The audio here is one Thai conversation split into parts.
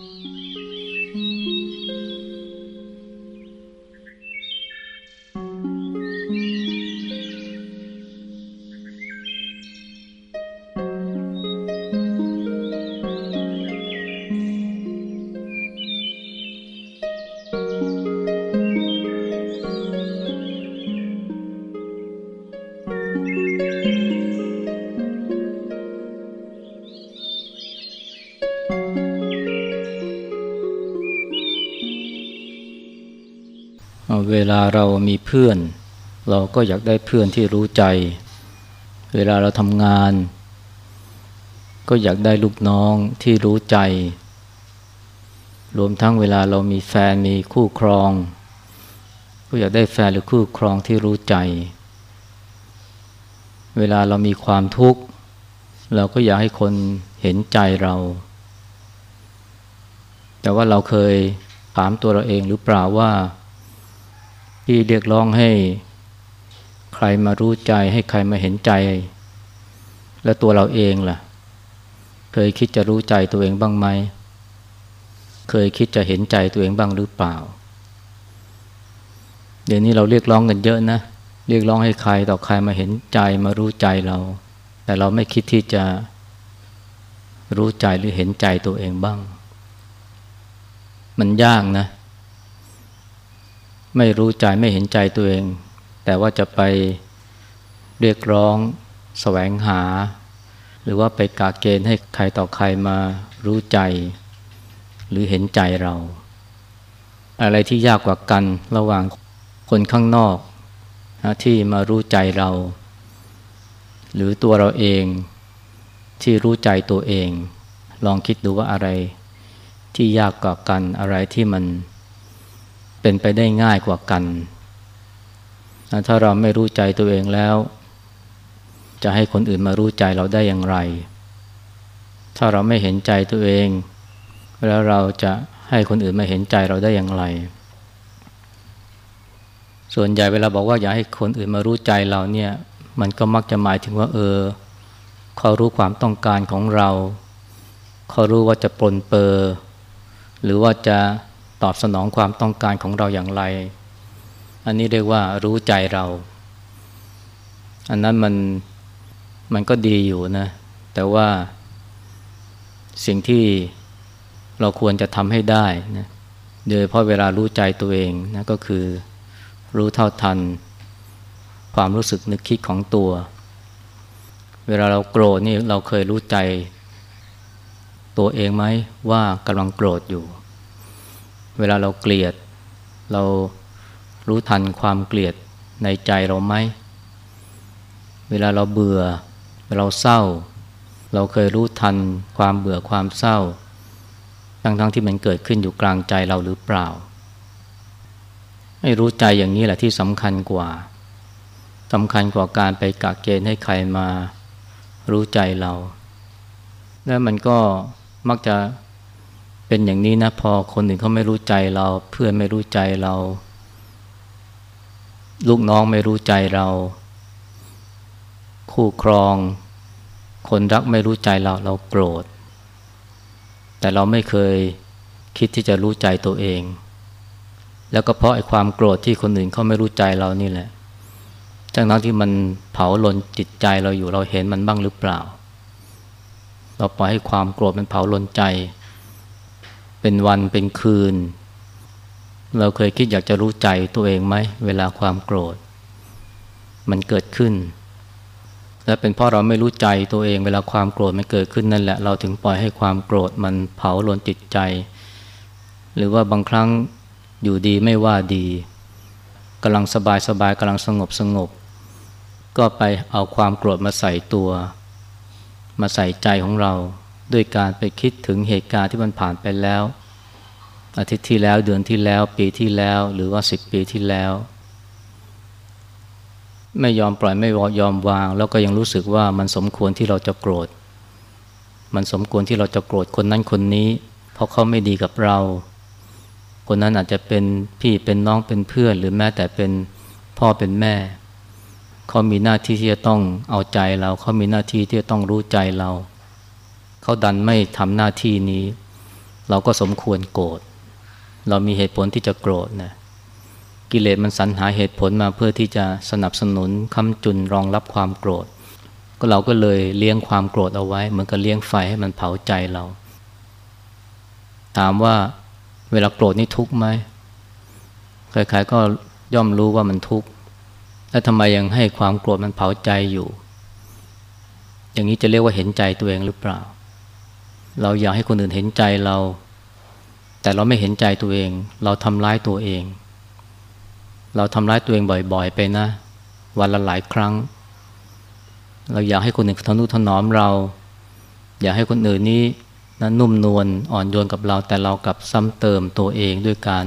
เลาเรามีเพื่อน เราก็อยากได้เพื่อนที่รู้ใจ เวลาเราทำงาน ก็อยากได้ลูกน้องที่รู้ใจ รวมทั้งเวลาเรามีแฟนมีคู่ครอง ก็อยากได้แฟนหรือคู่ครองที่รู้ใจ เวลาเรามีความทุกข์ เราก็อยากให้คนเห็นใจเรา แต่ว่าเราเคยถามตัวเราเองหรือเปล่าว่า ที่เรียกร้องให้ใครมารู้ใจให้ใครมาเห็นใจ และตัวเราเองล่ะ เคยคิดจะรู้ใจตัวเองบ้างไหม เคยคิดจะเห็นใจตัวเองบ้างหรือเปล่า เดี๋ยวนี้เราเรียกร้องกันเยอะนะ เรียกร้องให้ใครต่อใครมาเห็นใจมารู้ใจเรา แต่เราไม่คิดที่จะรู้ใจหรือเห็นใจตัวเองบ้าง มันยากนะ ไม่รู้ใจไม่เห็นใจตัวเอง แต่ว่าจะไปเรียกร้องแสวงหา หรือว่าไปกาเกณฑ์ให้ใครต่อใครมารู้ใจ หรือเห็นใจเรา อะไรที่ยากกว่ากันระหว่างคนข้างนอกนะที่มารู้ใจเรา หรือตัวเราเองที่รู้ใจตัวเอง ลองคิดดูว่าอะไรที่ยากกว่ากันอะไรที่มัน เป็นไปได้ง่ายกว่ากัน ถ้าเราไม่รู้ใจตัวเองแล้ว จะให้คนอื่นมารู้ใจเราได้อย่างไร ถ้าเราไม่เห็นใจตัวเอง แล้วเราจะให้คนอื่นมาเห็นใจเราได้อย่างไร ส่วนใหญ่เวลาบอกว่าอยากให้คนอื่นมารู้ใจเราเนี่ย มันก็มักจะหมายถึงว่า เออเขารู้ความต้องการของเรา เขารู้ว่าจะปลนเปอร์หรือว่าจะ ตอบสนองความต้องการของเราอย่างไร อันนี้เรียกว่ารู้ใจเรา อันนั้นมันมันก็ดีอยู่นะ แต่ว่าสิ่งที่เราควรจะทำให้ได้นะโดยเพราะเวลารู้ใจตัวเองนะก็คือรู้เท่าทัน ความรู้สึกนึกคิดของตัว เวลาเราโกรธนี่เราเคยรู้ใจ ตัวเองไหมว่ากำลังโกรธอยู่ เวลาเราเกลียด เรารู้ทันความเกลียดในใจเราไหม เวลาเราเบื่อ เราเศร้า เราเคยรู้ทันความเบื่อความเศร้า ทั้งๆทที่มันเกิดขึ้นอยู่กลางใจเราหรือเปล่า ให้รู้ใจอย่างนี้แหละที่สำคัญกว่าสำคัญกว่าการไปกะเกณฑ์ให้ใครมารู้ใจเรา แล้วมันก็มักจะ เป็นอย่างนี้นะพอคนอื่นเขาไม่รู้ใจเรา เพื่อนไม่รู้ใจเรา ลูกน้องไม่รู้ใจเรา คู่ครอง คนรักไม่รู้ใจเราเราโกรธ แต่เราไม่เคยคิดที่จะรู้ใจตัวเอง แล้วก็เพราะไอ้ความโกรธที่คนอื่นเขาไม่รู้ใจเรานี่แหละจากนั้นที่มันเผาลนจิตใจเราอยู่เราเห็นมันบ้างหรือเปล่า เราปล่อยให้ความโกรธมันเผาลนใจ เป็นวันเป็นคืน เราเคยคิดอยากจะรู้ใจตัวเองไหม เวลาความโกรธ มันเกิดขึ้น และเป็นเพราะเราไม่รู้ใจตัวเอง เวลาความโกรธมันเกิดขึ้นนั่นแหละ เราถึงปล่อยให้ความโกรธมันเผาลนจิตใจ หรือว่าบางครั้งอยู่ดีไม่ว่าดีกำลังสบายสบายกำลังสงบสงบ ก็ไปเอาความโกรธมาใส่ตัว มาใส่ใจของเรา ด้วยการไปคิดถึงเหตุการณ์ที่มันผ่านไปแล้ว อาทิตย์ที่แล้วเดือนที่แล้ว ปีที่แล้ว หรือว่าสิบปีที่แล้ว ไม่ยอมปล่อยไม่ยอมวาง แล้วก็ยังรู้สึกว่ามันสมควรที่เราจะโกรธ มันสมควรที่เราจะโกรธคนนั้นคนนี้ เพราะเขาไม่ดีกับเรา คนนั้นอาจจะเป็นพี่เป็นน้องเป็นเพื่อน หรือแม้แต่เป็นพ่อเป็นแม่เขามีหน้าที่ที่จะต้องเอาใจเราเขามีหน้าที่ที่จะต้องรู้ใจเรา เขาดันไม่ทำหน้าที่นี้ เราก็สมควรโกรธเรามีเหตุผลที่จะโกรธนะกิเลสมันสรรหาเหตุผลมาเพื่อที่จะสนับสนุนคำจุนรองรับความโกรธ ก็เราก็เลยเลี้ยงความโกรธเอาไว้ เหมือนกับเลี้ยงไฟให้มันเผาใจเรา ถามว่าเวลาโกรธนี่ทุกข์ไหมใครๆก็ย่อมรู้ว่ามันทุกข์แล้วทำไมยังให้ความโกรธมันเผาใจอยู่ อย่างนี้จะเรียกว่าเห็นใจตัวเองหรือเปล่า เราอยากให้คนอื่นเห็นใจเรา แต่เราไม่เห็นใจตัวเอง เราทำร้ายตัวเอง เราทำร้ายตัวเองบ่อยๆ ไปนะ วันละหลายครั้ง เราอยากให้คนอื่นทนุถนอมเรา อยากให้คนอื่นนี้นะนุ่มนวลอ่อนโยนกับเรา แต่เรากลับซ้ำเติมตัวเองด้วยการ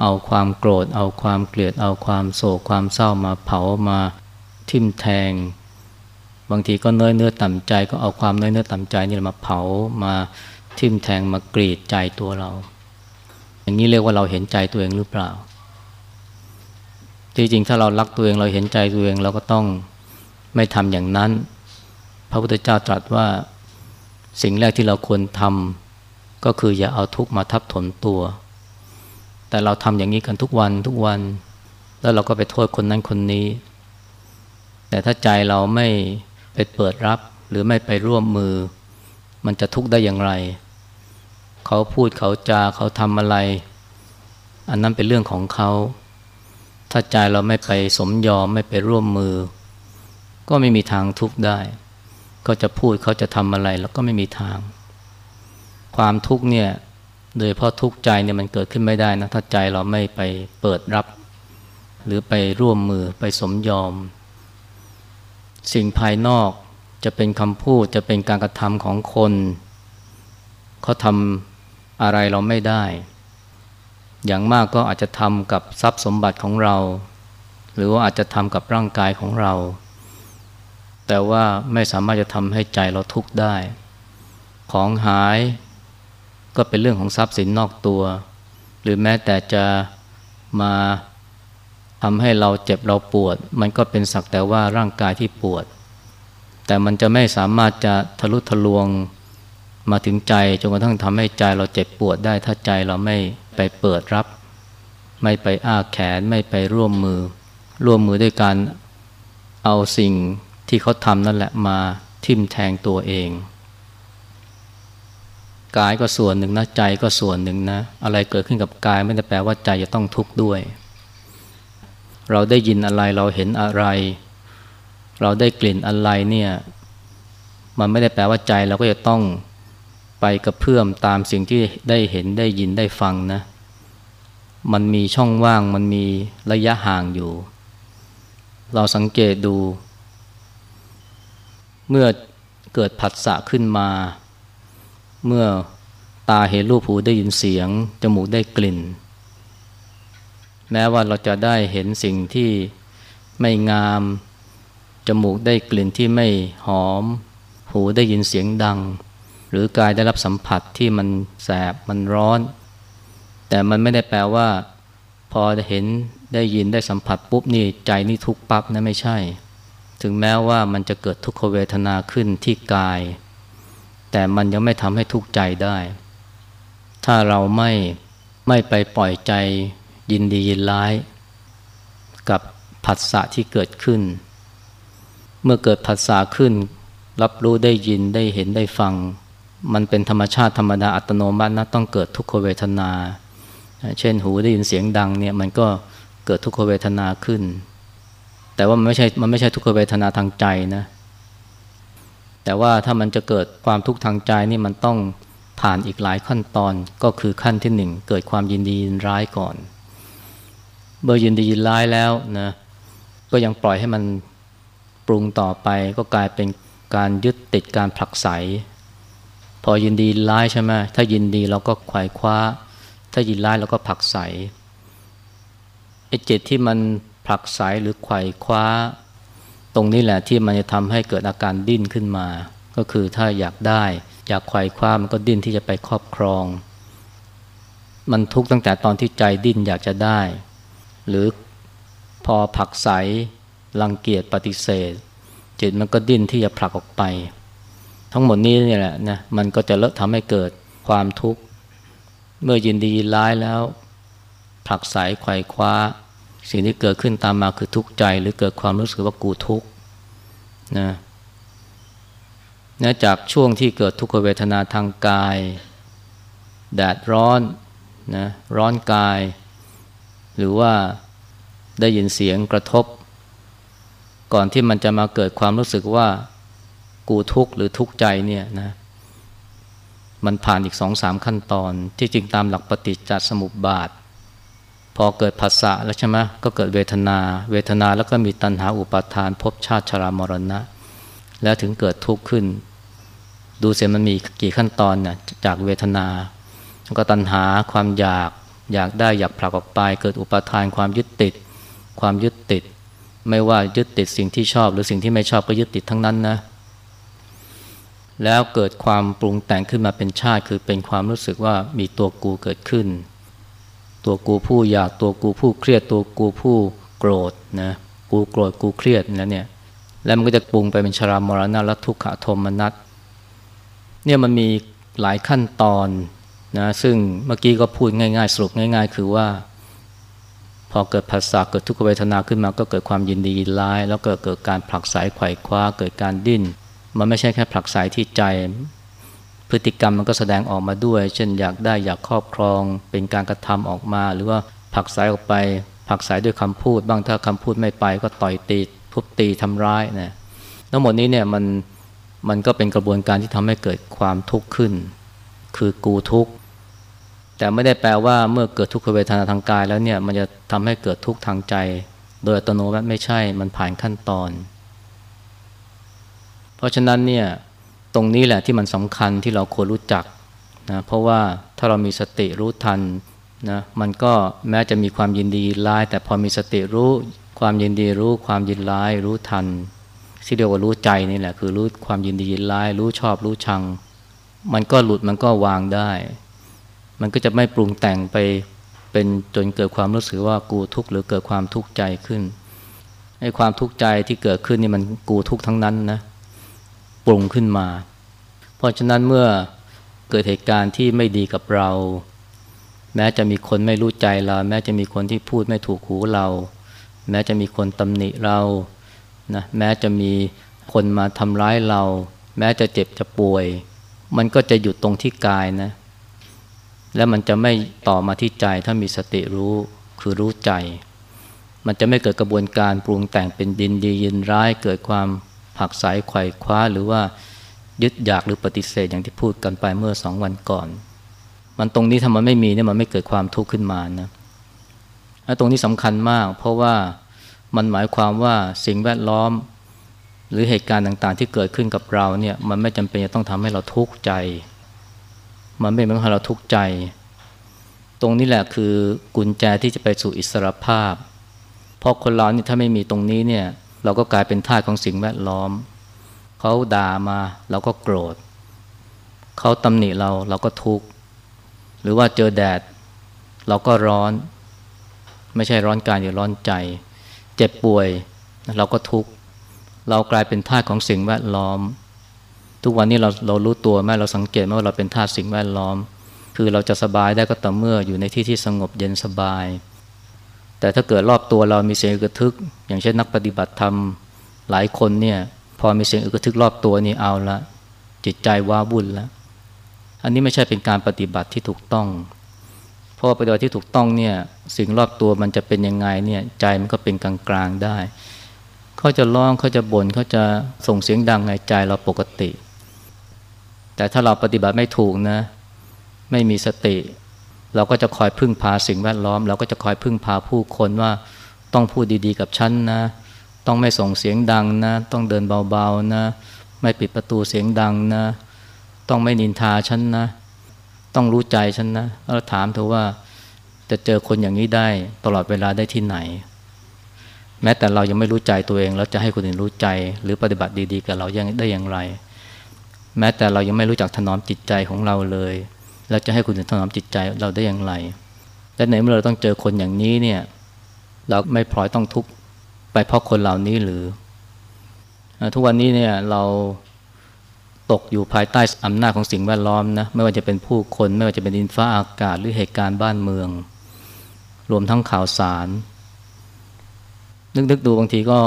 เอาความโกรธ เอาความเกลียด เอาความโศกความเศร้ามาเผามาทิ่มแทง บางทีก็เนื้อเนื้อต่ำใจก็เอาความเนื้อเนื้อต่ำใจนี่มาเผามาทิ่มแทงมากรีดใจตัวเรา อย่างนี้เรียกว่าเราเห็นใจตัวเองหรือเปล่าจริงๆถ้าเรารักตัวเองเราเห็นใจตัวเองเราก็ต้องไม่ทำอย่างนั้น พระพุทธเจ้าตรัสว่าสิ่งแรกที่เราควรทำก็คืออย่าเอาทุกข์มาทับถมตัว แต่เราทำอย่างนี้กันทุกวันทุกวัน แล้วเราก็ไปโทษคนนั้นคนนี้ แต่ถ้าใจเราไม่ ไปเปิดรับหรือไม่ไปร่วมมือ มันจะทุกข์ได้อย่างไร เขาพูดเขาจาเขาทำอะไร อันนั้นเป็นเรื่องของเขา ถ้าใจเราไม่ไปสมยอมไม่ไปร่วมมือ ก็ไม่มีทางทุกข์ได้ ก็จะพูดเขาจะทำอะไรแล้วก็ไม่มีทาง ความทุกข์เนี่ยโดยเพราะทุกข์ใจเนี่ยมันเกิดขึ้นไม่ได้นะถ้าใจเราไม่ไปเปิดรับ หรือไปร่วมมือไปสมยอม สิ่งภายนอกจะเป็นคำพูดจะเป็นการกระทำของคน เขาทำอะไรเราไม่ได้ อย่างมากก็อาจจะทำกับทรัพย์สมบัติของเรา หรือว่าอาจจะทำกับร่างกายของเรา แต่ว่าไม่สามารถจะทำให้ใจเราทุกข์ได้ ของหายก็เป็นเรื่องของทรัพย์สินนอกตัว หรือแม้แต่จะมา ทำให้เราเจ็บเราปวด มันก็เป็นสักแต่ว่าร่างกายที่ปวด แต่มันจะไม่สามารถจะทะลุทะลวงมาถึงใจจนกระทั่งทำให้ใจเราเจ็บปวดได้ ถ้าใจเราไม่ไปเปิดรับ ไม่ไปอ้าแขนไม่ไปร่วมมือ ร่วมมือด้วยการเอาสิ่งที่เขาทำนั่นแหละมาทิ่มแทงตัวเอง กายก็ส่วนหนึ่งนะใจก็ส่วนหนึ่งนะ อะไรเกิดขึ้นกับกายไม่ได้แปลว่าใจจะต้องทุกข์ด้วย เราได้ยินอะไรเราเห็นอะไร เราได้กลิ่นอะไรเนี่ยมันไม่ได้แปลว่าใจเราก็จะต้องไปกระเพื่อมตามสิ่งที่ได้เห็นได้ยินได้ฟังนะ มันมีช่องว่างมันมีระยะห่างอยู่ เราสังเกตดู เมื่อเกิดผัสสะขึ้นมา เมื่อตาเห็นรูปหูได้ยินเสียง จมูกได้กลิ่น แม้ว่าเราจะได้เห็นสิ่งที่ไม่งาม จมูกได้กลิ่นที่ไม่หอม หูได้ยินเสียงดัง หรือกายได้รับสัมผัสที่มันแสบมันร้อน แต่มันไม่ได้แปลว่า พอเห็นได้ยินได้สัมผัสปุ๊บนี่ใจนี่ทุกปั๊บนะไม่ใช่ ถึงแม้ว่ามันจะเกิดทุกขเวทนาขึ้นที่กาย แต่มันยังไม่ทำให้ทุกข์ใจได้ ถ้าเราไม่ไม่ไปปล่อยใจ ยินดียินร้าย กับผัสสะที่เกิดขึ้น เมื่อเกิดผัสสะขึ้น รับรู้ได้ยินได้เห็นได้ฟัง มันเป็นธรรมชาติธรรมดาอัตโนมัตินะต้องเกิดทุกขเวทนา เช่นหูได้ยินเสียงดังเนี่ยมันก็เกิดทุกขเวทนาขึ้น แต่ว่ามันไม่ใช่มันไม่ใช่ทุกขเวทนาทางใจนะแต่ว่าถ้ามันจะเกิดความทุกข์ทางใจนี่มันต้องผ่านอีกหลายขั้นตอนก็คือขั้นที่หนึ่งเกิดความยินดียินร้ายก่อน เมื่อยินดียินร้ายแล้วนะก็ยังปล่อยให้มันปรุงต่อไป ก็กลายเป็นการยึดติดการผลักไสพอยินดีร้ายใช่ไหมถ้ายินดีเราก็ขวายคว้า ถ้ายินร้ายเราก็ผลักไสไอ้จิตที่มันผลักไสหรือไขว่คว้า ตรงนี้แหละที่มันจะทำให้เกิดอาการดิ้นขึ้นมา ก็คือถ้าอยากได้ อยากไขว่คว้ามันก็ดิ้นที่จะไปครอบครอง มันทุกข์ตั้งแต่ตอนที่ใจดิ้นอยากจะได้ หรือพอผักใสรังเกียจปฏิเสธ จิตมันก็ดิ้นที่จะผลักออกไป ทั้งหมดนี้นี่แหละนะมันก็จะเลอะทำให้เกิดความทุกข์ เมื่อยินดียินร้ายแล้วผลักไสไขว่คว้า สิ่งที่เกิดขึ้นตามมาคือทุกข์ใจหรือเกิดความรู้สึกว่ากูทุกข์นะนะจากช่วงที่เกิดทุกขเวทนาทางกาย แดดร้อนนะร้อนกาย หรือว่าได้ยินเสียงกระทบ ก่อนที่มันจะมาเกิดความรู้สึกว่ากูทุกข์หรือทุกข์ใจเนี่ยนะมันผ่านอีกสองสามขั้นตอน ที่จริงตามหลักปฏิจจสมุปบาท พอเกิดภาษะแล้วใช่ไหมก็เกิดเวทนา เวทนาแล้วก็มีตัณหาอุปาทานภพชาติชรามรณะ แล้วถึงเกิดทุกข์ขึ้น ดูเสียมันมีกี่ขั้นตอนเนี่ยจากเวทนา ก็ตัณหาความอยาก อยากได้อยากผลักออกไป เกิดอุปาทานความยึดติด ความยึดติด ไม่ว่ายึดติดสิ่งที่ชอบ หรือสิ่งที่ไม่ชอบก็ยึดติดทั้งนั้นนะ แล้วเกิดความปรุงแต่งขึ้นมาเป็นชาติ คือเป็นความรู้สึกว่ามีตัวกูเกิดขึ้น ตัวกูผู้อยากตัวกูผู้เครียดตัวกูผู้โกรธนะกูโกรธกูเครียดแล้วเนี่ยแล้วมันก็จะปรุงไปเป็นชรามรณะและทุกขโทมนัสเนี่ยมันมีหลายขั้นตอน นะซึ่งเมื่อกี้ก็พูดง่ายๆ สรุปง่าย ๆ คือว่า พอเกิดภาษาเกิดทุกขเวทนาขึ้นมาก็เกิดความยินดียินร้าย แล้วก็เกิดการผลักสายไขว่คว้าเกิดการดิ้น มันไม่ใช่แค่ผลักสายที่ใจ พฤติกรรมมันก็แสดงออกมาด้วย เช่นอยากได้อยากครอบครอง เป็นการกระทำออกมา หรือว่าผลักสายออกไปผลักสายด้วยคำพูด บ้างถ้าคำพูดไม่ไปก็ต่อยตีทุบตีทำร้ายนะทั้งหมดนี้เนี่ยมันมันก็เป็นกระบวนการที่ทำให้เกิดความทุกข์ขึ้น คือกูทุกข์ แต่ไม่ได้แปลว่าเมื่อเกิดทุกขเวทนาทางกายแล้วเนี่ยมันจะทำให้เกิดทุกข์ทางใจ โดยอัตโนมัติไม่ใช่มันผ่านขั้นตอน เพราะฉะนั้นเนี่ยตรงนี้แหละที่มันสำคัญที่เราควรรู้จักนะเพราะว่าถ้าเรามีสติรู้ทันนะมันก็แม้จะมีความยินดีร้าย แต่พอมีสติรู้ความยินดีรู้ความยินร้ายรู้ทันที่เรียกว่ารู้ใจนี่แหละคือรู้ความยินดียินร้าย รู้ชอบรู้ชัง มันก็หลุดมันก็วางได้ มันก็จะไม่ปรุงแต่งไปเป็นจนเกิดความรู้สึกว่ากูทุกข์หรือเกิดความทุกข์ใจขึ้นไอ้ความทุกข์ใจที่เกิดขึ้นนี่มันกูทุกข์ทั้งนั้นนะปรุงขึ้นมา เพราะฉะนั้นเมื่อเกิดเหตุการณ์ที่ไม่ดีกับเรา แม้จะมีคนไม่รู้ใจเรา แม้จะมีคนที่พูดไม่ถูกหูเรา แม้จะมีคนตำหนิเรานะแม้จะมีคนมาทำร้ายเรา แม้จะเจ็บจะป่วย มันก็จะหยุดตรงที่กายนะ และมันจะไม่ต่อมาที่ใจถ้ามีสติรู้คือรู้ใจ มันจะไม่เกิดกระบวนการปรุงแต่งเป็นดินดียินร้าย เกิดความผักสายไขว่คว้าหรือว่ายึดอยากหรือปฏิเสธอย่างที่พูดกันไปเมื่อสองวันก่อน มันตรงนี้ถ้ามันไม่มีเนี่ยมันไม่เกิดความทุกข์ขึ้นมานะตรงนี้สำคัญมาก เพราะว่ามันหมายความว่าสิ่งแวดล้อม หรือเหตุการณ์ต่างๆ ที่เกิดขึ้นกับเราเนี่ยมันไม่จำเป็นจะต้องทำให้เราทุกข์ใจ มันไม่เป็นให้เราทุกข์ใจ ตรงนี้แหละคือกุญแจที่จะไปสู่อิสรภาพ เพราะคนเรานี่ถ้าไม่มีตรงนี้เนี่ย เราก็กลายเป็นทาสของสิ่งแวดล้อม เขาด่ามาเราก็โกรธ เขาตำหนิเราเราก็ทุกข์ หรือว่าเจอแดด เราก็ร้อน ไม่ใช่ร้อนกายหรือร้อนใจ เจ็บป่วยเราก็ทุกข์ เรากลายเป็นทาสของสิ่งแวดล้อม ทุกวันนี้เราเรารู้ตัวไหมเราสังเกตไหมว่าเราเป็นทาสสิ่งแวดล้อม คือเราจะสบายได้ก็ต่อเมื่ออยู่ในที่ที่สงบเย็นสบาย แต่ถ้าเกิดรอบตัวเรามีเสียงอึกทึก อย่างเช่นนักปฏิบัติธรรมหลายคนเนี่ยพอมีเสียงอึกทึกรอบตัวนี่เอาละจิตใจว้าวุ่นแล้วอันนี้ไม่ใช่เป็นการปฏิบัติที่ถูกต้อง เพราะปฏิบัติที่ถูกต้องเนี่ยสิ่งรอบตัวมันจะเป็นยังไงเนี่ยใจมันก็เป็นกลางๆได้ เขาจะร้องเขาจะบน่นเขาจะส่งเสียงดังในใจเราปกติ แต่ถ้าเราปฏิบัติไม่ถูกนะ ไม่มีสติ เราก็จะคอยพึ่งพาสิ่งแวดล้อม เราก็จะคอยพึ่งพาผู้คนว่าต้องพูดดีๆกับฉันนะ ต้องไม่ส่งเสียงดังนะ ต้องเดินเบาๆนะ ไม่ปิดประตูเสียงดังนะ ต้องไม่นินทาฉันนะ ต้องรู้ใจฉันนะแล้วถามเธอว่าจะเจอคนอย่างนี้ได้ตลอดเวลาได้ที่ไหน แม้แต่เรายังไม่รู้ใจตัวเอง แล้วจะให้คนอื่นรู้ใจ หรือปฏิบัติดีๆกับเรายังได้อย่างไร แม้แต่เรายังไม่รู้จักถนอมจิตใจของเราเลยเราจะให้คุณถนอมจิตใจเราได้อย่างไร และในเมื่อเราต้องเจอคนอย่างนี้เนี่ย เราไม่พลอยต้องทุกข์ไปเพราะคนเหล่านี้หรือ ทุกวันนี้เนี่ยเราตกอยู่ภายใต้อำนาจของสิ่งแวดล้อมนะไม่ว่าจะเป็นผู้คน ไม่ว่าจะเป็นดินฟ้าอากาศหรือเหตุการณ์บ้านเมือง รวมทั้งข่าวสาร นึกๆดูบางทีก็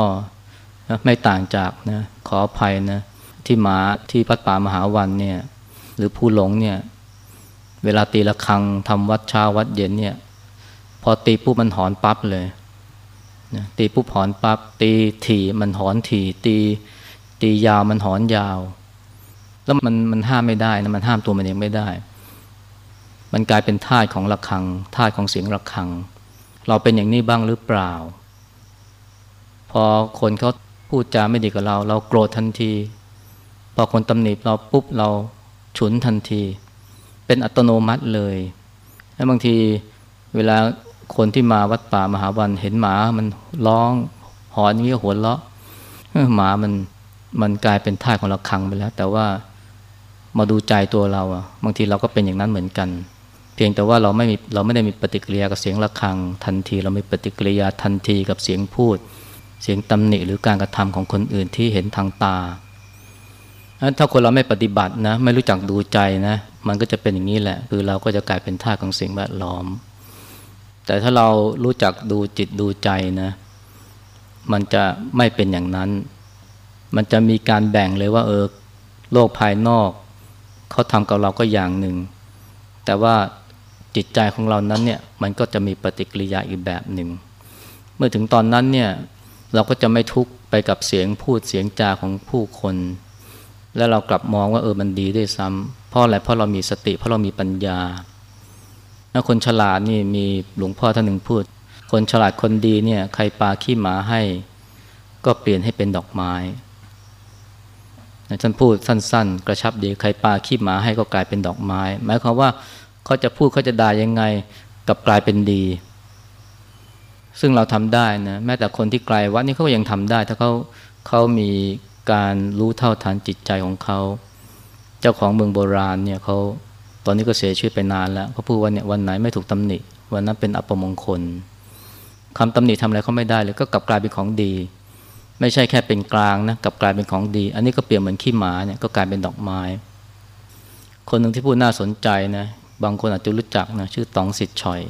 ไม่ต่างจากนะขออภัยนะ ที่หมาที่พัดป่ามหาวันเนี่ยหรือผู้หลงเนี่ยเวลาตีละครังทำวัดเช้าวัดเย็นเนี่ยพอตีปุ๊บมันหอนปั๊บเลยนะตีปุ๊บหอนปั๊บตีถี่มันหอนถี่ตีตียาวมันหอนยาว แล้วมันมันห้ามไม่ได้นะมันห้ามตัวมันเองไม่ได้ มันกลายเป็นธาของระฆังธาของเสียงระฆัง เราเป็นอย่างนี้บ้างหรือเปล่า พอคนเขาพูดจาไม่ดีกับเรา เราโกรธทันที พอคนตำหนิเราปุ๊บเราฉุนทันที เป็นอัตโนมัติเลยแล้วบางทีเวลาคนที่มาวัดป่ามหาวันเห็นหมามันร้องหอนอย่างนี้หัวเราะหมามันมันกลายเป็นท่าของเราคังไปแล้ว แต่ว่ามาดูใจตัวเราอะบางทีเราก็เป็นอย่างนั้นเหมือนกัน เพียงแต่ว่าเราไม่มีเราไม่ได้มีปฏิกิริยากับเสียงระฆัง ทันที เราไม่ปฏิกิริยาทันทีกับเสียงพูด เสียงตำหนิหรือการกระทำของคนอื่นที่เห็นทางตา ถ้าคนเราไม่ปฏิบัตินะ ไม่รู้จักดูใจนะ มันก็จะเป็นอย่างนี้แหละ คือเราก็จะกลายเป็นท่าของสิ่งแวดล้อม แต่ถ้าเรารู้จักดูจิตดูใจนะ มันจะไม่เป็นอย่างนั้น มันจะมีการแบ่งเลยว่าเออโลกภายนอก เขาทำกับเราก็อย่างหนึ่ง แต่ว่าจิตใจของเรานั้นเนี่ย มันก็จะมีปฏิกิริยาอีกแบบหนึ่ง เมื่อถึงตอนนั้นเนี่ย เราก็จะไม่ทุกข์ไปกับเสียงพูดเสียงจาของผู้คน แล้วเรากลับมองว่าเออมันดีด้วยซ้ำเพราะอะไรเพราะเรามีสติ เพราะเรามีปัญญาแล้วคนฉลาดนี่มีหลวงพ่อท่านหนึ่งพูด คนฉลาดคนดีเนี่ยใครปาขี้หมาให้ ก็เปลี่ยนให้เป็นดอกไม้ท่านพูดสั้น ๆ กระชับดีใครปาขี้หมาให้ก็กลายเป็นดอกไม้ หมายความว่าเขาจะพูดเขาจะด่ายังไงกับกลายเป็นดี ซึ่งเราทำได้นะแม้แต่คนที่ไกลวัดนี่เขาก็ยังทำได้ ถ้าเขาเขามี การรู้เท่าทันจิตใจของเขา เจ้าของเมืองโบราณเนี่ยเขาตอนนี้ก็เสียชีวิตไปนานแล้วเขาพูดว่าเนี่ยวันไหนไม่ถูกตำหนิ วันนั้นเป็นอัปมงคลคำตำหนิทำอะไรเขาไม่ได้เลยก็กลับกลายเป็นของดี ไม่ใช่แค่เป็นกลางนะกลับกลายเป็นของดี อันนี้ก็เปรียบเหมือนขี้หมาเนี่ยก็กลายเป็นดอกไม้ คนหนึ่งที่พูดน่าสนใจนะบางคนอาจจะรู้จักนะชื่อตองสิทธิ์ชอย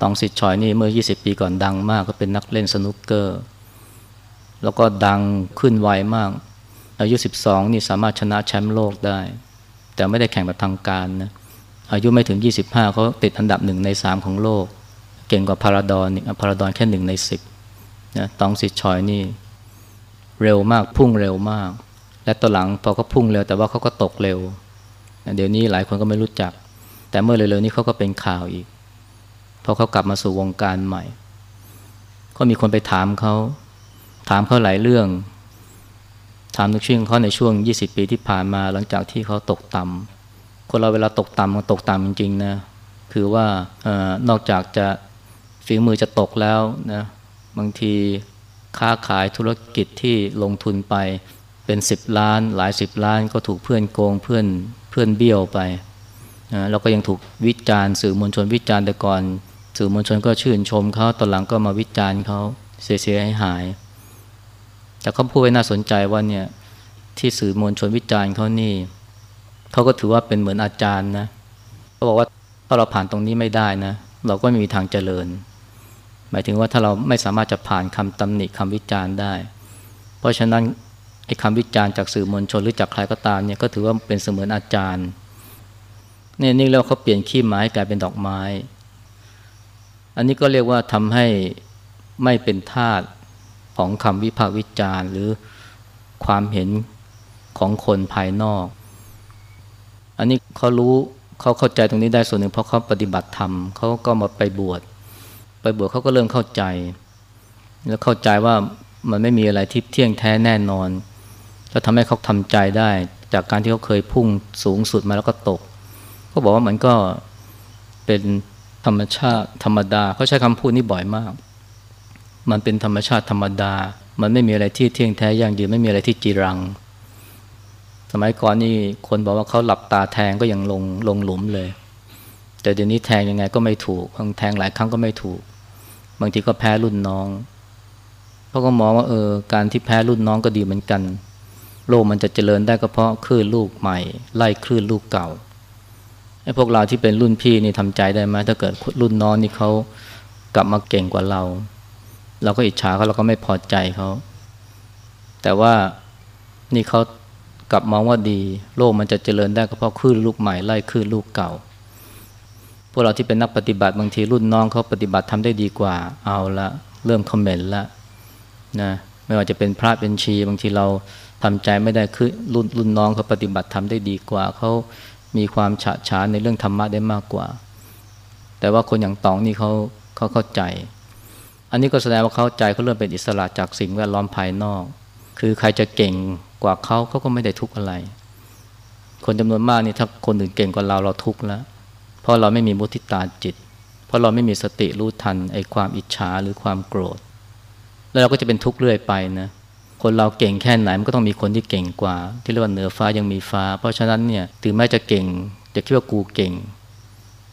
ตองสิทธิ์ชอยนี่เมื่อ 20 ปีก่อนดังมากก็เป็นนักเล่นสนุกเกอร์ แล้วก็ดังขึ้นไวมาก อายุ 12 นี่สามารถชนะแชมป์โลกได้ แต่ไม่ได้แข่งแบบทางการนะอายุไม่ถึง 25 เขาติดอันดับหนึ่งใน 3 ของโลก เก่งกว่าพาราดอนนี่พาราดอนแค่หนึ่งใน 10นะตองสิชอยนี่ เร็วมากพุ่งเร็วมาก และต่อหลังพอเขาพุ่งเร็วแต่ว่าเขาก็ตกเร็ว เดี๋ยวนี้หลายคนก็ไม่รู้จัก แต่เมื่อเร็วๆนี้เขาก็เป็นข่าวอีกพอเขากลับมาสู่วงการใหม่ ก็มีคนไปถามเขา ถามเขาหลายเรื่อง ถามทุกช่วงเขาในช่วง 20 ปีที่ผ่านมาหลังจากที่เขาตกต่ำคนเราเวลาตกต่ำมันตกต่ำจริงๆนะคือว่าออนอกจากจะฝีมือจะตกแล้วนะบางทีค้าขายธุรกิจที่ลงทุนไปเป็นสิบล้าน หลายสิบล้านก็ถูกเพื่อนโกงเพื่อนเพื่อนเบี้ยวไปนะแล้วก็ยังถูกวิจารณ์สื่อมวลชนวิจารณ์แต่ก่อน สื่อมวลชนก็ชื่นชมเขาตอนหลังก็มาวิจารณ์เขาเสียหายหาย แต่เขาพูดไว้น่าสนใจว่าเนี่ยที่สื่อมวลชนวิจารณ์เขานี่เขาก็ถือว่าเป็นเหมือนอาจารย์นะเขาบอกว่าถ้าเราผ่านตรงนี้ไม่ได้นะ เราก็ไม่มีทางเจริญ หมายถึงว่าถ้าเราไม่สามารถจะผ่านคำตำหนิคำวิจารณ์ได้ เพราะฉะนั้นไอ้คำวิจารณ์จากสื่อมวลชนหรือจากใครก็ตามเนี่ยก็ถือว่าเป็นเสมือนอาจารย์เนี่ยนี่เราเขาเปลี่ยนขี้ไม้กลายเป็นดอกไม้ อันนี้ก็เรียกว่าทำให้ไม่เป็นทาส ของคำวิพากษ์วิจารณ์ หรือความเห็นของคนภายนอก อันนี้เขารู้เขาเข้าใจตรงนี้ได้ส่วนหนึ่งเพราะเขาปฏิบัติธรรมเขาก็มาไปบวชไปบวชเขาก็เริ่มเข้าใจ แล้วเข้าใจว่ามันไม่มีอะไรที่เที่ยงแท้แน่นอนแล้วทำให้เขาทำใจได้ จากการที่เขาเคยพุ่งสูงสุดมาแล้วก็ตกเขาบอกว่ามันก็เป็นธรรมชาติธรรมดาเขาใช้คำพูดนี้บ่อยมาก มันเป็นธรรมชาติธรรมดา มันไม่มีอะไรที่เที่ยงแท้ยั่งยืนไม่มีอะไรที่จีรัง สมัยก่อนนี่คนบอกว่าเขาหลับตาแทงก็ยังลงลงหลุมเลย แต่เดี๋ยวนี้แทงยังไงก็ไม่ถูกบางแทงหลายครั้งก็ไม่ถูก บางทีก็แพ้รุ่นน้องเขาก็มองว่าเออการที่แพ้รุ่นน้องก็ดีเหมือนกัน โลกมันจะเจริญได้ก็เพราะคลื่นลูกใหม่ ไล่คลื่นลูกเก่าไอ้พวกเราที่เป็นรุ่นพี่นี่ทำใจได้ไหมถ้าเกิดรุ่นน้องนี่เขากลับมาเก่งกว่าเรา เราก็อิจฉาเขาเราก็ไม่พอใจเขาแต่ว่านี่เขากลับมองว่าดี โลกมันจะเจริญได้ก็เพราะคลื่นลูกใหม่ไล่คลื่นลูกเก่า พวกเราที่เป็นนักปฏิบัติบางทีรุ่นน้องเขาปฏิบัติทำได้ดีกว่าเอาละเริ่มคอมเมนต์ละนะไม่ว่าจะเป็นพระเป็นชี บางทีเราทำใจไม่ได้คือรุ่นรุ่นน้องเขาปฏิบัติทำได้ดีกว่าเขามีความฉะฉานในเรื่องธรรมะได้มากกว่า แต่ว่าคนอย่างตองนี่เขาเขาเข้าใจ อันนี้ก็แสดงว่าเขาใจเขาเริ่มเป็นอิสระจากสิ่งแวดล้อมภายนอก คือใครจะเก่งกว่าเขาเขาก็ไม่ได้ทุกข์อะไร คนจำนวนมากนี่ถ้าคนอื่นเก่งกว่าเราเราทุกข์แล้ว เพราะเราไม่มีมุทิตาจิต เพราะเราไม่มีสติรู้ทันไอ้ความอิจฉาหรือความโกรธ แล้วเราก็จะเป็นทุกข์เรื่อยไปนะคนเราเก่งแค่ไหนมันก็ต้องมีคนที่เก่งกว่า ที่เรียกว่าเหนือฟ้ายังมีฟ้า เพราะฉะนั้นเนี่ยถึงแม้จะเก่งจะคิดว่ากูเก่ง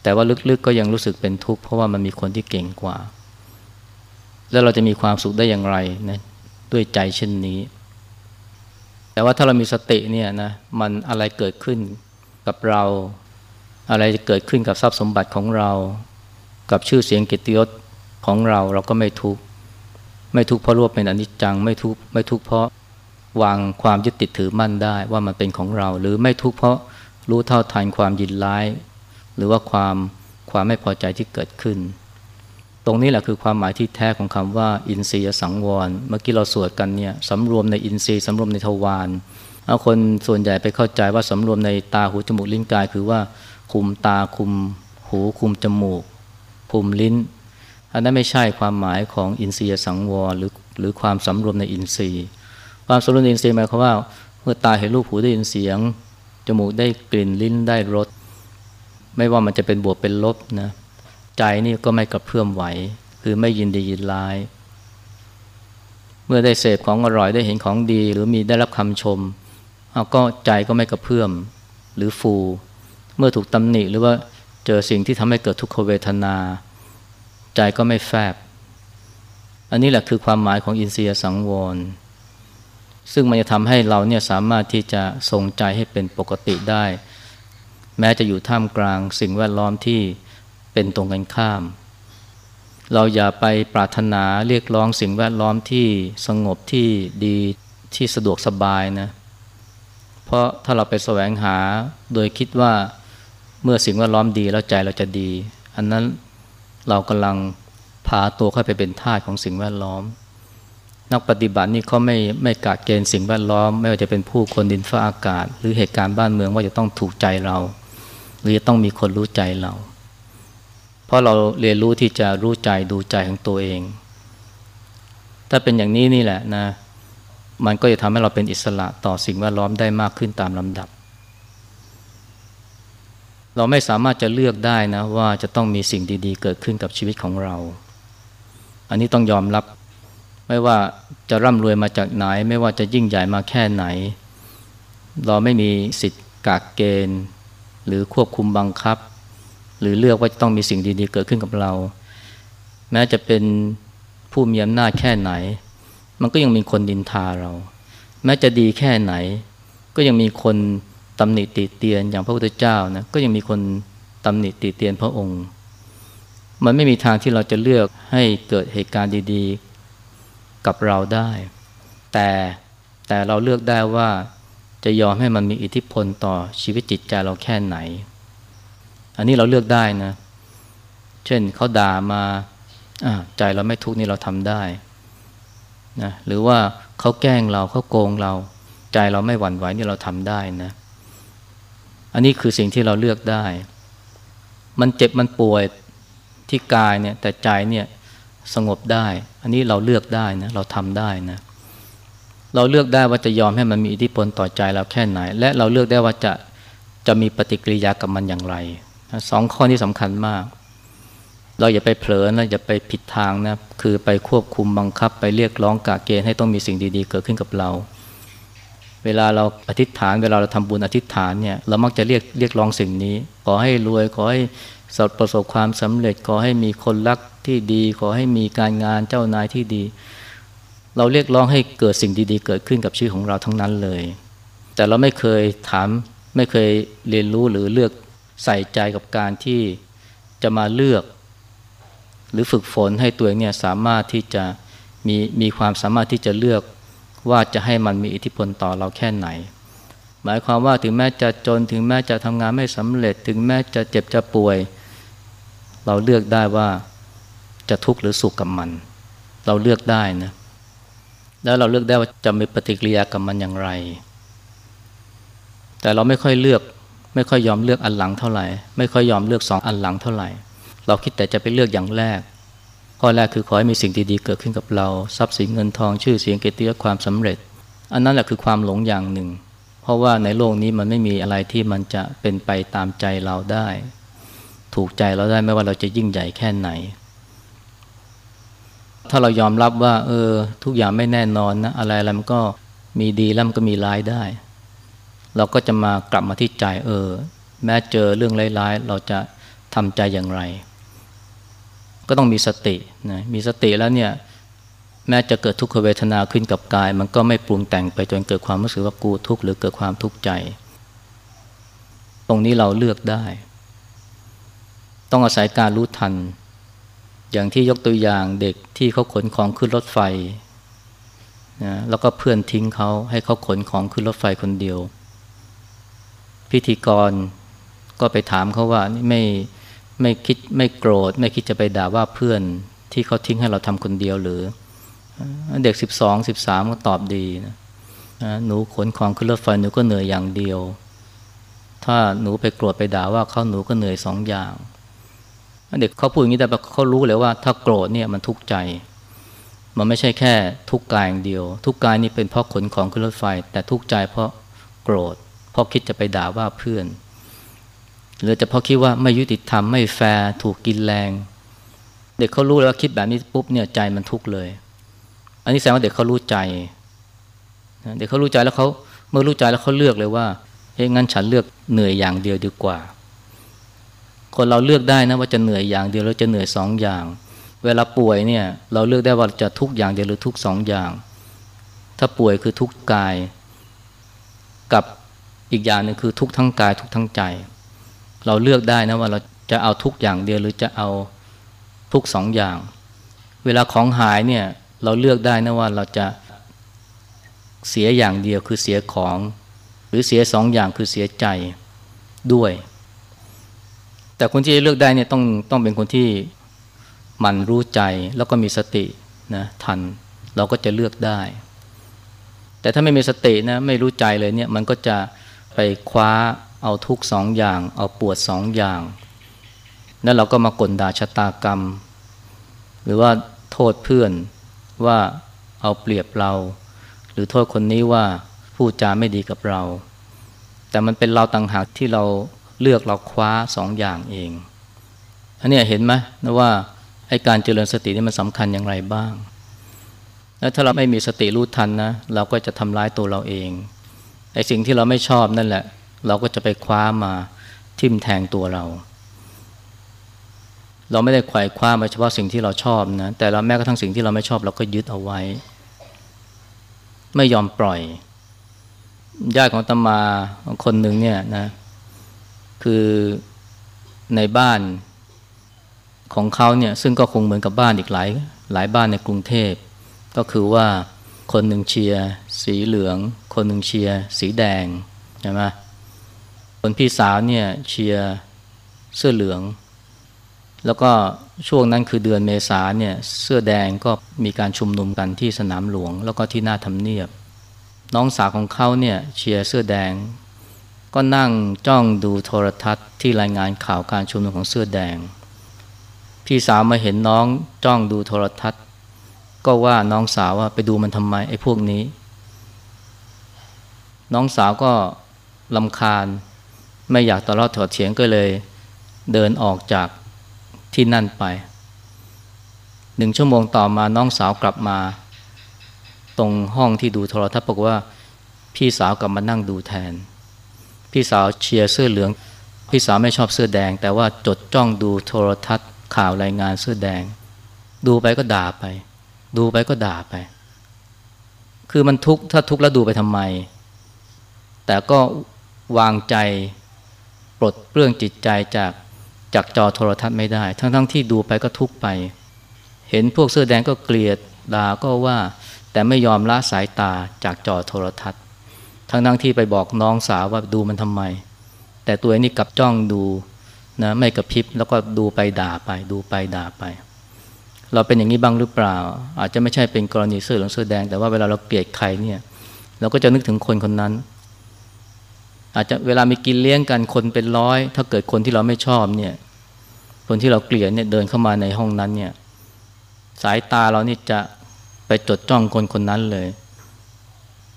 แต่ว่าลึกๆก็ยังรู้สึกเป็นทุกข์เพราะว่ามันมีคนที่เก่งกว่า แล้วเราจะมีความสุขได้อย่างไรนะด้วยใจเช่นนี้ แต่ว่าถ้าเรามีสติเนี่ยนะมันอะไรเกิดขึ้นกับเรา อะไรจะเกิดขึ้นกับทรัพย์สมบัติของเรา กับชื่อเสียงกิตติยศของเราเราก็ไม่ทุกข์ไม่ทุกข์เพราะรวบเป็นอนิจจังไม่ทุกข์ไม่ทุกข์เพราะวางความยึดติดถือมั่นได้ว่ามันเป็นของเรา หรือไม่ทุกข์เพราะรู้เท่าทันความยินร้าย หรือว่าความความไม่พอใจที่เกิดขึ้น ตรงนี้แหละคือความหมายที่แท้ของคำว่า อินทรียสังวร เมื่อกี้เราสวดกันเนี่ยสำรวมในอินทรีย์สำรวมในทวารเอาคนส่วนใหญ่ไปเข้าใจว่าสำรวมในตาหูจมูกลิ้นกาย คือว่าคุมตาคุมหูคุมจมูกคุมลิ้น อันนั้นไม่ใช่ความหมายของอินทรียสังวรหรือหรือความสำรวมในอินทรีย์ ความสำรวมในอินทรีย์หมายความว่าเมื่อตาเห็นรูปหูได้ยินเสียงจมูกได้กลิ่นลิ้นได้รสไม่ว่ามันจะเป็นบวกเป็นลบนะ ใจนี่ก็ไม่กระเพื่อมไหว คือไม่ยินดียินร้าย เมื่อได้เสพของอร่อยได้เห็นของดี หรือมีได้รับคำชมเอาก็ใจก็ไม่กระเพื่อมหรือฟู เมื่อถูกตำหนิหรือว่าเจอสิ่งที่ทำให้เกิดทุกขเวทนา ใจก็ไม่แฟบ อันนี้แหละคือความหมายของอินทรียสังวร ซึ่งมันจะทำให้เราเนี่ยสามารถที่จะทรงใจให้เป็นปกติได้ แม้จะอยู่ท่ามกลางสิ่งแวดล้อมที่ เป็นตรงกันข้าม เราอย่าไปปรารถนาเรียกร้องสิ่งแวดล้อมที่สงบที่ดีที่สะดวกสบายนะ เพราะถ้าเราไปแสวงหาโดยคิดว่าเมื่อสิ่งแวดล้อมดีแล้วใจเราจะดี อันนั้นเรากำลังพาตัวเข้าไปเป็นทาสของสิ่งแวดล้อม นักปฏิบัตินี่เขาไม่ไม่กาดเกณฑ์สิ่งแวดล้อม ไม่ว่าจะเป็นผู้คนดินฟ้าอากาศ หรือเหตุการณ์บ้านเมืองว่าจะต้องถูกใจเรา หรือจะต้องมีคนรู้ใจเรา เพราะเราเรียนรู้ที่จะรู้ใจดูใจของตัวเอง ถ้าเป็นอย่างนี้นี่แหละนะ มันก็จะทำให้เราเป็นอิสระต่อสิ่งแวดล้อมได้มากขึ้นตามลำดับ เราไม่สามารถจะเลือกได้นะว่าจะต้องมีสิ่งดีๆ เกิดขึ้นกับชีวิตของเรา อันนี้ต้องยอมรับ ไม่ว่าจะร่ำรวยมาจากไหน ไม่ว่าจะยิ่งใหญ่มาแค่ไหน เราไม่มีสิทธิ์กากเกณฑ์ หรือควบคุมบังคับ หรือเลือกว่าจะต้องมีสิ่งดีๆเกิดขึ้นกับเรา แม้จะเป็นผู้มีอำนาจแค่ไหน มันก็ยังมีคนดินทาเรา แม้จะดีแค่ไหน ก็ยังมีคนตำหนิติเตียนอย่างพระพุทธเจ้านะก็ยังมีคนตำหนิติเตียนพระองค์ มันไม่มีทางที่เราจะเลือกให้เกิดเหตุการณ์ดีๆ กับเราได้ แต่แต่เราเลือกได้ว่าจะยอมให้มันมีอิทธิพลต่อชีวิตจิตใจเราแค่ไหน อันนี้เราเลือกได้นะ เช่นเขาด่ามาใจเราไม่ทุกข์นี่เราทำได้นะหรือว่าเขาแกล้งเราเขาโกงเรา ใจเราไม่หวั่นไหวนี่เราทำได้นะ อันนี้คือสิ่งที่เราเลือกได้ มันเจ็บมันป่วยที่กายเนี่ย แต่ใจเนี่ยสงบได้ อันนี้เราเลือกได้นะ เราทำได้นะ เราเลือกได้ว่าจะยอมให้มันมีอิทธิพลต่อใจเราแค่ไหน และเราเลือกได้ว่าจะจะมีปฏิกิริยากับมันอย่างไร สองข้อนี้สำคัญมาก เราอย่าไปเผลอนะอย่าไปผิดทางนะคือไปควบคุมบังคับไปเรียกร้องกาเกณฑ์ให้ต้องมีสิ่งดีๆ เกิดขึ้นกับเรา เวลาเราอธิษฐานเวลาเราทำบุญอธิษฐานเนี่ยเรามักจะเรียกเรียกร้องสิ่งนี้ ขอให้รวยขอให้สประสบความสำเร็จขอให้มีคนรักที่ดี ขอให้มีการงานเจ้านายที่ดี เราเรียกร้องให้เกิดสิ่งดีๆ เกิดขึ้นกับชีวิตของเราทั้งนั้นเลย แต่เราไม่เคยถามไม่เคยเรียนรู้หรือเลือก ใส่ใจกับการที่จะมาเลือก หรือฝึกฝนให้ตัวเองเนี่ยสามารถที่จะมีมีความสามารถที่จะเลือกว่าจะให้มันมีอิทธิพลต่อเราแค่ไหน หมายความว่าถึงแม้จะจนถึงแม้จะทำงานไม่สำเร็จ ถึงแม้จะเจ็บจะป่วย เราเลือกได้ว่าจะทุกข์หรือสุขกับมัน เราเลือกได้นะแล้วเราเลือกได้ว่าจะมีปฏิกิริยากับมันอย่างไร แต่เราไม่ค่อยเลือก ไม่ค่อยยอมเลือกอันหลังเท่าไหร่ ไม่ค่อยยอมเลือกสองอันหลังเท่าไหร่ เราคิดแต่จะไปเลือกอย่างแรก ข้อแรกคือขอให้มีสิ่งดีๆเกิดขึ้นกับเราทรัพย์สินเงินทองชื่อเสียงเกียรติยศความสำเร็จ อันนั้นแหละคือความหลงอย่างหนึ่ง เพราะว่าในโลกนี้มันไม่มีอะไรที่มันจะเป็นไปตามใจเราได้ ถูกใจเราได้ไม่ว่าเราจะยิ่งใหญ่แค่ไหน ถ้าเรายอมรับว่า เออ ทุกอย่างไม่แน่นอนนะอะไรอะไรมันก็มีดีแล้วมันก็มีร้ายได้ เราก็จะมากลับมาที่ใจเออ แม้เจอเรื่องร้ายๆ เราจะทำใจอย่างไร ก็ต้องมีสตินะมีสติแล้วเนี่ยแม้จะเกิดทุกขเวทนาขึ้นกับกาย มันก็ไม่ปรุงแต่งไปจนเกิดความรู้สึกว่ากูทุกข์หรือเกิดความทุกข์ใจ ตรงนี้เราเลือกได้ ต้องอาศัยการรู้ทัน อย่างที่ยกตัวอย่างเด็กที่เขาขนของขึ้นรถไฟนะแล้วก็เพื่อนทิ้งเขาให้เขาขนของขึ้นรถไฟคนเดียว พิธีกรก็ไปถามเขาว่าไม่ไม่คิดไม่โกรธ ไม่คิดจะไปด่าว่าเพื่อนที่เขาทิ้งให้เราทำคนเดียวหรือ เด็กสิบสองสิบสามก็ตอบดีนะหนูขนของขึ้นรถไฟหนูก็เหนื่อยอย่างเดียว ถ้าหนูไปโกรธไปด่าว่าเขาหนูก็เหนื่อยสองอย่าง เด็กเขาพูดอย่างนี้แต่เขารู้เลยว่า ถ้าโกรธเนี่ยมันทุกข์ใจ มันไม่ใช่แค่ทุกข์กายอย่างเดียว ทุกข์กายนี่เป็นเพราะขนของขึ้นรถไฟ แต่ทุกข์ใจเพราะโกรธ เพราะคิดจะไปด่าว่าเพื่อน หรือจะเพราะคิดว่าไม่ยุติธรรมไม่แฟร์ถูกกินแรง เด็กเขารู้แล้วคิดแบบนี้ปุ๊บเนี่ยใจมันทุกข์เลย อันนี้แสดงว่าเด็กเขารู้ใจเด็กเขารู้ใจแล้วเขาเมื่อรู้ใจแล้วเขาเลือกเลยว่าเฮ้ยงั้นฉันเลือกเหนื่อยอย่างเดียวดีกว่า คนเราเลือกได้นะว่าจะเหนื่อยอย่างเดียวหรือจะเหนื่อยสองอย่าง เวลาป่วยเนี่ยเราเลือกได้ว่าจะทุกอย่างเดียวหรือทุกสองอย่าง ถ้าป่วยคือทุกกาย กับ อีกอย่างหนึ่งคือทุกทั้งกายทุกทั้งใจ เราเลือกได้นะว่าเราจะเอาทุกอย่างเดียวหรือจะเอาทุกสองอย่าง เวลาของหายเนี่ยเราเลือกได้นะว่าเราจะเสียอย่างเดียวคือเสียของ หรือเสียสองอย่างคือเสียใจด้วย แต่คนที่เลือกได้เนี่ยต้องต้องเป็นคนที่มันรู้ใจแล้วก็มีสตินะทันเราก็จะเลือกได้ แต่ถ้าไม่มีสตินะไม่รู้ใจเลยเนี่ยมันก็จะ ไปคว้าเอาทุกสองอย่าง เอาปวดสองอย่าง แล้วเราก็มากลด่าชะตากรรม หรือว่าโทษเพื่อนว่าเอาเปรียบเรา หรือโทษคนนี้ว่าพูดจาไม่ดีกับเรา แต่มันเป็นเราต่างหากที่เราเลือกเราคว้าสองอย่างเอง อันนี้เห็นไหมนะว่าไอ้การเจริญสตินี่มันสำคัญอย่างไรบ้าง แล้วถ้าเราไม่มีสติรู้ทันนะ เราก็จะทำร้ายตัวเราเอง ไอ้สิ่งที่เราไม่ชอบนั่นแหละ เราก็จะไปคว้ามาทิ่มแทงตัวเรา เราไม่ได้ไขว่คว้ามาเฉพาะสิ่งที่เราชอบนะ แต่เราแม้กระทั่งสิ่งที่เราไม่ชอบเราก็ยึดเอาไว้ ไม่ยอมปล่อยญาติของตมาคนหนึ่งเนี่ยนะคือในบ้านของเขาเนี่ยซึ่งก็คงเหมือนกับบ้านอีกหลายหลายบ้านในกรุงเทพ ก็คือว่าคนหนึ่งเชียร์สีเหลือง คนหนึ่งเชียร์สีแดงใช่ไหมคนพี่สาวเนี่ยเชียร์เสื้อเหลือง แล้วก็ช่วงนั้นคือเดือนเมษาเนี่ยเสื้อแดงก็มีการชุมนุมกันที่สนามหลวง แล้วก็ที่หน้าทำเนียบ น้องสาวของเขาเนี่ยเชียร์เสื้อแดง ก็นั่งจ้องดูโทรทัศน์ที่รายงานข่าวการชุมนุมของเสื้อแดง พี่สาวมาเห็นน้องจ้องดูโทรทัศน์ ก็ว่าน้องสาวว่าไปดูมันทำไมไอ้พวกนี้ น้องสาวก็ลำคาญ ไม่อยากตลอดถอดเฉียงก็เลยเดินออกจากที่นั่นไปหนึ่งชั่วโมงต่อมาน้องสาวกลับมา ตรงห้องที่ดูโทรทัศน์บอกว่า พี่สาวกลับมานั่งดูแทน พี่สาวเชียร์เสื้อเหลือง พี่สาวไม่ชอบเสื้อแดง แต่ว่าจดจ้องดูโทรทัศน์ข่าวรายงานเสื้อแดง ดูไปก็ด่าไป ดูไปก็ด่าไป คือมันทุกข์ถ้าทุกข์แล้วดูไปทำไม แต่ก็วางใจปลดเปลื้องจิตใจจากจากจอโทรทัศน์ไม่ได้ ทั้งๆทที่ดูไปก็ทุกไป เห็นพวกเสื้อแดงก็เกลียดด่าก็ว่า แต่ไม่ยอมละสายตาจากจอโทรทัศน์ ทั้งๆทที่ไปบอกน้องสาวว่าดูมันทำไม แต่ตัวเองนี่กลับจ้องดูนะไม่กระพริบแล้วก็ดูไปด่าไป ดูไปด่าไป เราเป็นอย่างนี้บ้างหรือเปล่า อาจจะไม่ใช่เป็นกรณีเสื้อเหลืองเสื้อแดงแต่ว่าเวลาเราเกลียดใครเนี่ย เราก็จะนึกถึงคนคนนั้น อาจจะเวลามีกินเลี้ยงกันคนเป็นร้อย ถ้าเกิดคนที่เราไม่ชอบเนี่ยคนที่เราเกลียดเนี่ยเดินเข้ามาในห้องนั้นเนี่ยสายตาเรานี่จะไปจดจ้องคนคนนั้นเลย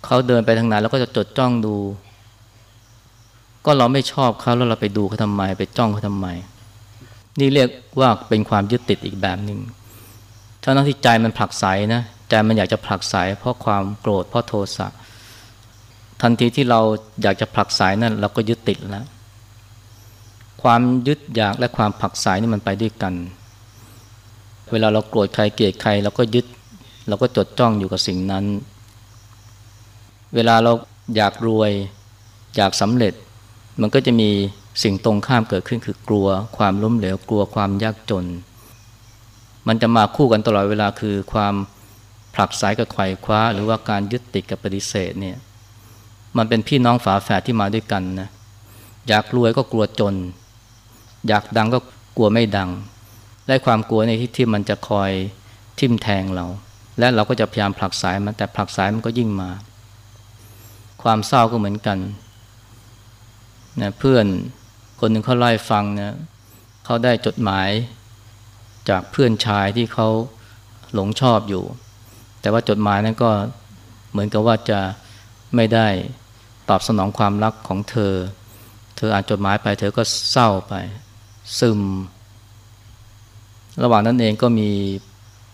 เขาเดินไปทางไหนเราก็จะจดจ้องดู ก็เราไม่ชอบเขาแล้วเราไปดูเขาทำไม ไปจ้องเขาทำไม นี่เรียกว่าเป็นความยึดติดอีกแบบหนึ่งทั้งที่ใจมันผลักไสนะใจมันอยากจะผลักไสเพราะความโกรธเพราะโทสะ ทันทีที่เราอยากจะผลักไสนั่นเราก็ยึดติดแล้ว ความยึดอยากและความผลักไสนี่มันไปด้วยกัน เวลาเราโกรธใครเกลียดใครเราก็ยึด เราก็จดจ้องอยู่กับสิ่งนั้น เวลาเราอยากรวย อยากสำเร็จ มันก็จะมีสิ่งตรงข้ามเกิดขึ้นคือกลัว ความล้มเหลวกลัวความยากจน มันจะมาคู่กันตลอดเวลาคือความผลักไสกับไขว่คว้า หรือว่าการยึดติดกับปฏิเสธเนี่ย มันเป็นพี่น้องฝาแฝดที่มาด้วยกันนะอยากรวยก็กลัวจน อยากดังก็กลัวไม่ดัง และความกลัวในที่ที่มันจะคอยทิ่มแทงเรา และเราก็จะพยายามผลักสายมันแต่ผลักสายมันก็ยิ่งมา ความเศร้าก็เหมือนกันนะเพื่อนคนหนึ่งเขาไล่ฟังนะเขาได้จดหมายจากเพื่อนชายที่เขาหลงชอบอยู่ แต่ว่าจดหมายนั้นก็เหมือนกับว่าจะไม่ได้ ตอบสนองความรักของเธอ เธออ่านจดหมายไปเธอก็เศร้าไป ซึม ระหว่างนั้นเองก็มี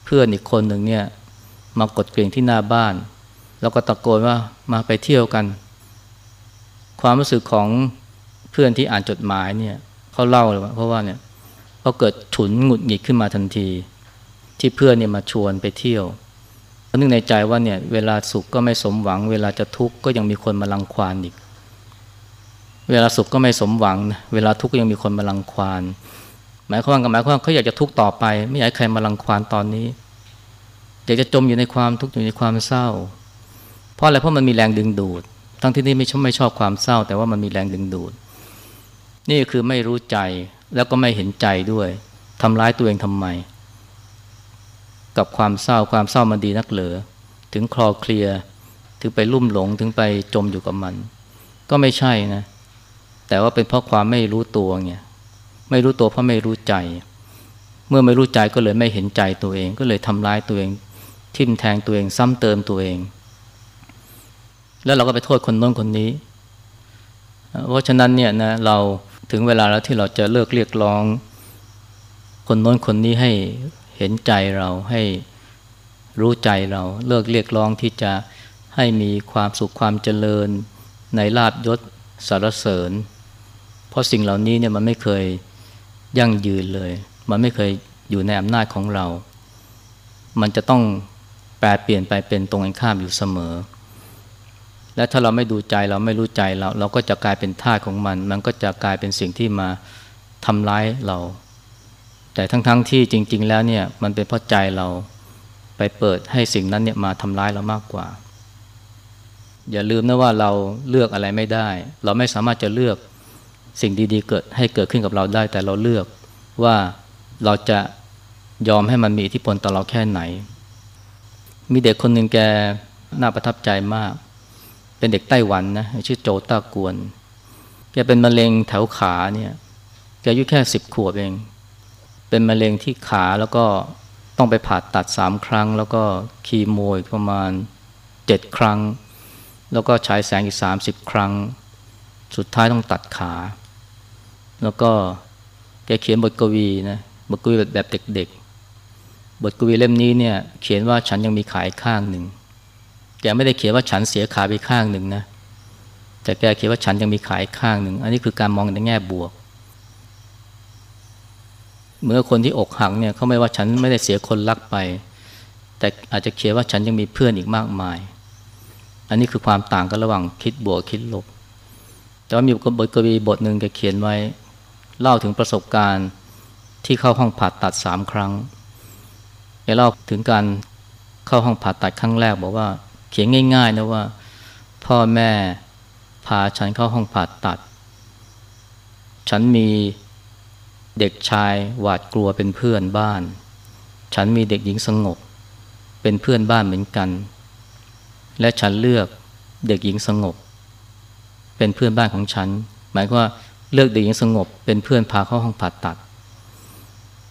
เพื่อนอีกคนหนึ่งเนี่ยมากดกริ่งที่หน้าบ้าน แล้วก็ตะโกนว่ามาไปเที่ยวกัน ความรู้สึกของเพื่อนที่อ่านจดหมายเนี่ยเขาเล่าเลยว่าเพราะว่าเนี่ยพอเกิดฉุนหงุดหงิดขึ้นมาทันที ที่เพื่อนเนี่ยมาชวนไปเที่ยว ก็นึกในใจว่าเนี่ยเวลาสุขก็ไม่สมหวัง เวลาจะทุกข์ก็ยังมีคนมาลังควานอีก เวลาสุขก็ไม่สมหวังเวลาทุกข์ก็ยังมีคนมาลังควานหมายความว่าหมายความเขาอยากจะทุกข์ต่อไป ไม่อยากให้ใครมาลังควานตอนนี้อยากจะจมอยู่ในความทุกข์อยู่ในความเศร้า เพราะอะไรเพราะมันมีแรงดึงดูด ทั้งที่นี่ไม่ชอบไม่ชอบความเศร้า แต่ว่ามันมีแรงดึงดูด นี่คือไม่รู้ใจแล้วก็ไม่เห็นใจด้วยทำร้ายตัวเองทำไม กับความเศร้าความเศร้ามันดีนักเหลือ ถึงคลอเคลียถึงไปลุ่มหลงถึงไปจมอยู่กับมัน ก็ไม่ใช่นะ แต่ว่าเป็นเพราะความไม่รู้ตัวไงไม่รู้ตัวเพราะไม่รู้ใจ เมื่อไม่รู้ใจก็เลยไม่เห็นใจตัวเอง ก็เลยทำร้ายตัวเอง ทิ่มแทงตัวเอง ซ้ำเติมตัวเอง แล้วเราก็ไปโทษคนโน้นคนนี้ เพราะฉะนั้นเนี่ยนะเราถึงเวลาแล้วที่เราจะเลิกเรียกร้อง คนโน้นคนนี้ให้ เห็นใจเราให้รู้ใจเราเลิกเรียกร้องที่จะให้มีความสุขความเจริญในลาบยศสารเสริญ เพราะสิ่งเหล่านี้เนี่ยมันไม่เคยยั่งยืนเลย มันไม่เคยอยู่ในอำนาจของเรา มันจะต้องแปลเปลี่ยนไปเป็นตรงกันข้ามอยู่เสมอ และถ้าเราไม่ดูใจเราไม่รู้ใจเรา เราก็จะกลายเป็นท่าของมัน มันก็จะกลายเป็นสิ่งที่มาทำร้ายเรา แต่ทั้งๆทที่จริง ๆ แล้วเนี่ยมันเป็นเพราะใจเราไปเปิดให้สิ่งนั้นเนี่ยมาทำร้ายเรามากกว่า อย่าลืมนะว่าเราเลือกอะไรไม่ได้ เราไม่สามารถจะเลือกสิ่งดีๆ เกิดให้เกิดขึ้นกับเราได้ แต่เราเลือกว่าเราจะยอมให้มันมีอิทธิพลต่อเราแค่ไหน มีเด็กคนหนึ่งแกน่าประทับใจมาก เป็นเด็กไต้หวันนะชื่อโจต้ากวน แกเป็นมะเร็งแถวขาเนี่ย แกอายุแค่สิบขวบเอง เป็นมะเร็งที่ขาแล้วก็ต้องไปผ่าตัดสามครั้ง แล้วก็คีโมอีกประมาณเจ็ดครั้ง แล้วก็ใช้แสงอีกสามสิบครั้ง สุดท้ายต้องตัดขา แล้วก็แกเขียนบทกวีนะบทกวีแบบเด็กๆ บทกวีเล่มนี้เนี่ยเขียนว่าฉันยังมีขายข้างหนึ่งแกไม่ได้เขียนว่าฉันเสียขาไปข้างหนึ่งนะแต่แกเขียนว่าฉันยังมีขาข้างหนึ่ง อันนี้คือการมองในแง่บวก เมื่อคนที่อกหักเนี่ยเขาไม่ว่าฉันไม่ได้เสียคนรักไป แต่อาจจะเขียนว่าฉันยังมีเพื่อนอีกมากมาย อันนี้คือความต่างกันระหว่างคิดบวกคิดลบ แต่ว่ามีบทกวีบทหนึ่งแกเขียนไว้ เล่าถึงประสบการณ์ที่เข้าห้องผ่าตัดสามครั้งแกเล่าถึงการเข้าห้องผ่าตัดครั้งแรก บอกว่าเขียนง่าย ๆ นะว่า พ่อแม่พาฉันเข้าห้องผ่าตัด ฉันมี เด็กชายหวาดกลัวเป็นเพื่อนบ้าน ฉันมีเด็กหญิงสงบ เป็นเพื่อนบ้านเหมือนกัน และฉันเลือกเด็กหญิงสงบ เป็นเพื่อนบ้านของฉัน หมายว่าเลือกเด็กหญิงสงบ เป็นเพื่อนพาเข้าห้องผ่าตัด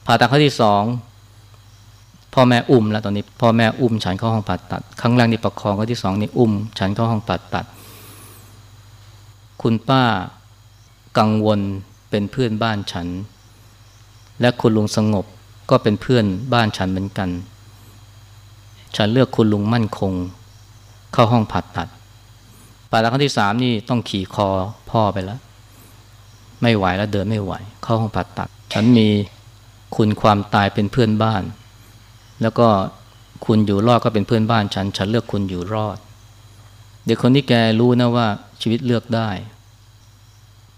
ผ่าตัดครั้งที่สองพ่อแม่อุ้มแล้วตอนนี้พ่อแม่อุ้มฉันเข้าห้องผ่าตัด ครั้งแรกนี่ประคองครั้งที่สองนี่อุ้ม ฉันเข้าห้องผ่าตัด คุณป้ากังวลเป็นเพื่อนบ้านฉัน และคุณลุงสงบก็เป็นเพื่อนบ้านฉันเหมือนกัน ฉันเลือกคุณลุงมั่นคง เข้าห้องผ่าตัดผ่าตัดครั้งที่สามนี่ต้องขี่คอพ่อไปแล้ว ไม่ไหวแล้วเดินไม่ไหว เข้าห้องผ่าตัด ฉันมีคุณความตายเป็นเพื่อนบ้าน แล้วก็คุณอยู่รอดก็เป็นเพื่อนบ้านฉัน ฉันเลือกคุณอยู่รอด เด็กคนนี้แกรู้นะว่าชีวิตเลือกได้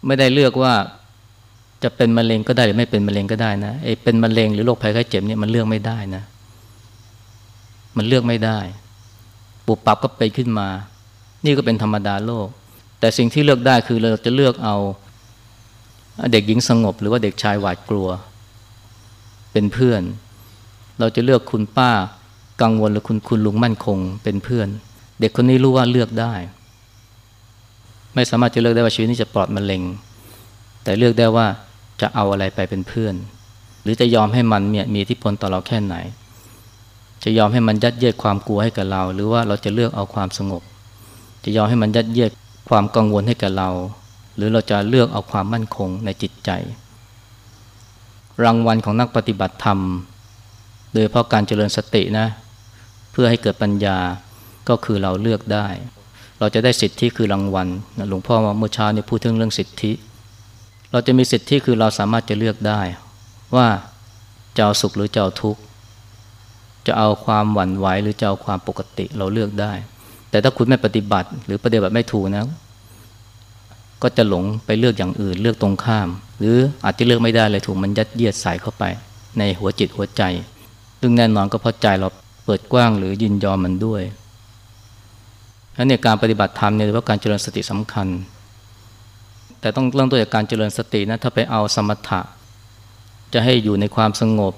ไม่ได้เลือกว่า จะเป็นมะเร็งก็ได้หรือไม่เป็นมะเร็งก็ได้นะไอ้เป็นมะเร็งหรือโรคภัยไข้เจ็บเนี่ยมันเลือกไม่ได้นะ มันเลือกไม่ได้ปุบปับก็ไปขึ้นมา นี่ก็เป็นธรรมดาโลก แต่สิ่งที่เลือกได้คือเราจะเลือกเอาเด็กหญิงสงบ หรือว่าเด็กชายหวาดกลัว เป็นเพื่อน เราจะเลือกคุณป้ากังวลหรือคุณคุณลุงมั่นคง เป็นเพื่อน เด็กคนนี้รู้ว่าเลือกได้ ไม่สามารถจะเลือกได้ว่าชีวิตนี้จะปลอดมะเร็ง แต่เลือกได้ว่า จะเอาอะไรไปเป็นเพื่อน หรือจะยอมให้มันเนี่ยมีอิทธิพลต่อเราแค่ไหน จะยอมให้มันยัดเยียดความกลัวให้กับเรา หรือว่าเราจะเลือกเอาความสงบ จะยอมให้มันยัดเยียดความกังวลให้กับเรา หรือเราจะเลือกเอาความมั่นคงในจิตใจ รางวัลของนักปฏิบัติธรรม โดยเพราะการเจริญสตินะ เพื่อให้เกิดปัญญาก็คือเราเลือกได้ เราจะได้สิทธิคือรางวัลหลวงพ่อเมื่อเช้านี่พูดถึงเรื่องสิทธิ เราจะมีสิทธิ์ที่คือเราสามารถจะเลือกได้ ว่าจะเอาสุขหรือจะเอาทุกข์จะเอาความหวั่นไหวหรือจะเอาความปกติเราเลือกได้ แต่ถ้าคุณไม่ปฏิบัติหรือปฏิบัติไม่ถูกนะ ก็จะหลงไปเลือกอย่างอื่น เลือกตรงข้าม หรืออาจจะเลือกไม่ได้เลยถูกมันยัดเยียดใส่เข้าไป ในหัวจิตหัวใจ ซึ่งแน่นอนก็เพราะใจเราเปิดกว้างหรือยินยอมมันด้วยและในการปฏิบัติธรรมเนี่ยหรือว่าการเจริญสติสำคัญ แต่ต้องเริ่มต้นจากการเจริญสตินะถ้าไปเอาสมถะ จะให้อยู่ในความสงบ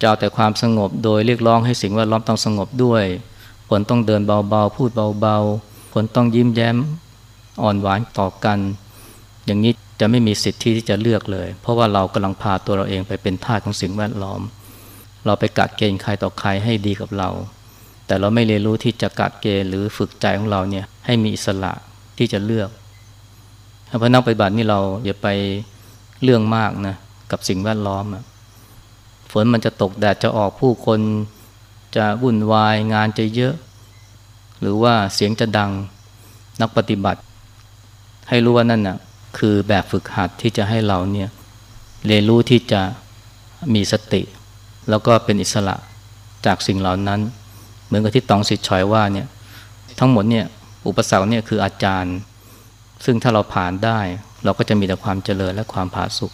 จะเอาแต่ความสงบโดยเรียกร้องให้สิ่งแวดล้อมต้องสงบด้วยผลต้องเดินเบาๆ พูดเบาๆผลต้องยิ้มแย้มอ่อนหวานต่อกัน อย่างนี้จะไม่มีสิทธิที่จะเลือกเลย เพราะว่าเรากำลังพาตัวเราเองไปเป็นทาสของสิ่งแวดล้อม เราไปกัดเกณฑ์ใครต่อใครให้ดีกับเรา แต่เราไม่เรียนรู้ที่จะกัดเกณฑ์หรือฝึกใจของเราเนี่ยให้มีอิสระที่จะเลือก เพราะนักปฏิบัตินี่เราอย่าไปเรื่องมากนะกับสิ่งแวดล้อมฝนมันจะตกแดดจะออกผู้คนจะวุ่นวายงานจะเยอะ หรือว่าเสียงจะดังนักปฏิบัติ ให้รู้ว่านั่นนะ่ะคือแบบฝึกหัดที่จะให้เราเนี่ยเรียนรู้ที่จะมีสติ แล้วก็เป็นอิสระจากสิ่งเหล่านั้น เหมือนกับที่ตองสิทธิ์ชอยว่าเนี่ยทั้งหมดเนี่ยอุปสรรคเนี่ยคืออาจารย์ ซึ่งถ้าเราผ่านได้ เราก็จะมีแต่ความเจริญและความผาสุก